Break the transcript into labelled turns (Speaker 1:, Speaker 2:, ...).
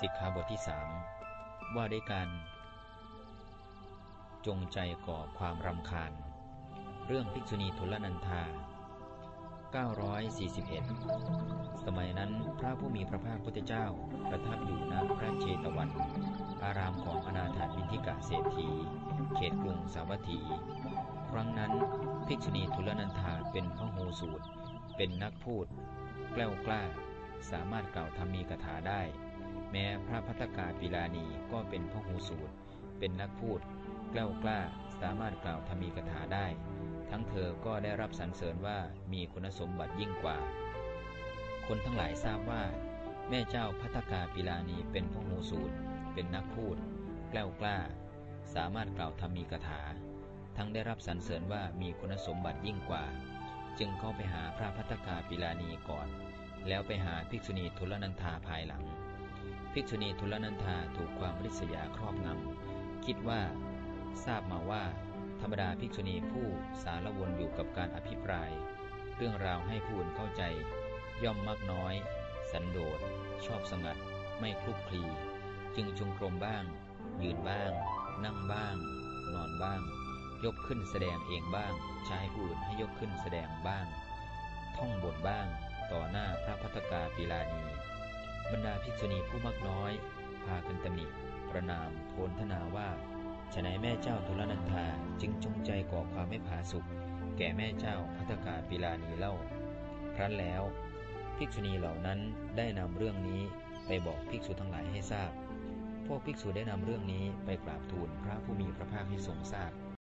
Speaker 1: สิกขาบทที่สามว่าด้วยการจงใจก่อความรำคาญ เรื่องภิกษุณีทุลนันธา 941 สมัยนั้นพระผู้มีพระภาคพุทธเจ้า ประทับอยู่ณพระเชตวัน อารามของอนาถาบินทิกะเศรษฐี เขตกรุงสาวัตถี ครั้งนั้นภิกษุณีทุลนันธาเป็นพระโหสูตร เป็นนักพูด แกล้วกล้า สามารถกล่าวธรรมีกถาได้ แม้พระพัฒกาปิลานีก็เป็นพระโหสูตร เป็นนักพูดแกล้วกล้าสามารถกล่าวธรรมีกถาได้ ทั้งเธอก็ได้รับสรรเสริญว่ามีคุณสมบัติยิ่งกว่า คนทั้งหลายทราบว่า แม่เจ้าพัฒกาปิลานีเป็นพระโหสูตร เป็นนักพูดแกล้วกล้า สามารถกล่าวธรรมีกถา ทั้งได้รับสรรเสริญว่ามีคุณสมบัติยิ่งกว่า จึงเข้าไปหาพระพัฒกาปิลานีก่อน แล้วไปหาภิกษุณีทุลนันธาภายหลัง ภิกษุณีทุลนันธาถูกความริษยาครอบงำ คิดว่า ทราบมาว่า ธรรมดาภิกษุณีผู้สารวนอยู่กับการอภิปราย เรื่องราวให้ผู้อื่นเข้าใจ ย่อมมากน้อย สันโดษ ชอบสงัด ไม่คลุกคลี จึงจงกรมบ้าง ยืนบ้าง นั่งบ้าง นอนบ้าง ยกขึ้นแสดงเองบ้าง ใช้ผู้อื่นให้ยกขึ้นแสดงบ้าง ท่องบทบ้าง ต่อหน้าพระพัฒกาปิลานี บรรดาภิกษุณีผู้มากน้อย พากันตำหนิประนามโพลธนาว่าฉนัยแม่เจ้าทุลนันธาจึงจงใจก่อความไม่ผาสุกแก่แม่เจ้าพัฒกาปิลานีเล่า ครั้นแล้ว ภิกษุณีเหล่านั้นได้นำเรื่องนี้ไปบอกภิกษุทั้งหลายให้ทราบ พวกภิกษุได้นำเรื่องนี้ไปกราบทูลพระผู้มีพระภาคให้ทรงทราบ